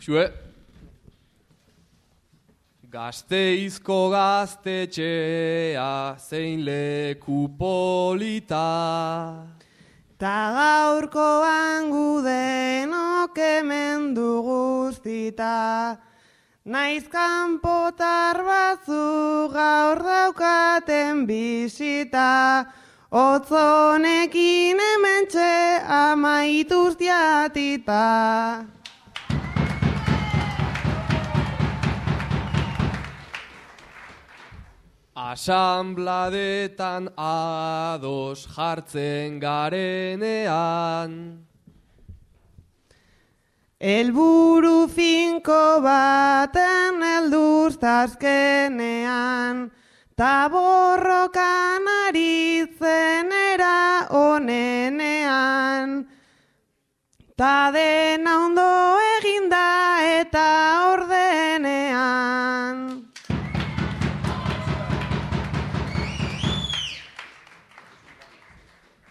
Xue. Gazteizko gaztetxea zein leku polita. Ta gaurkoan gudenok hemen duguztita, naiz kanpotar batzu gaur daukaten bisita, otzonekin hementxe amaituz diatita. Asambladetan ados jartzen garenean. Elburu finko baten elduztazkenean, taborrokan aritzen era onenean. Ta dena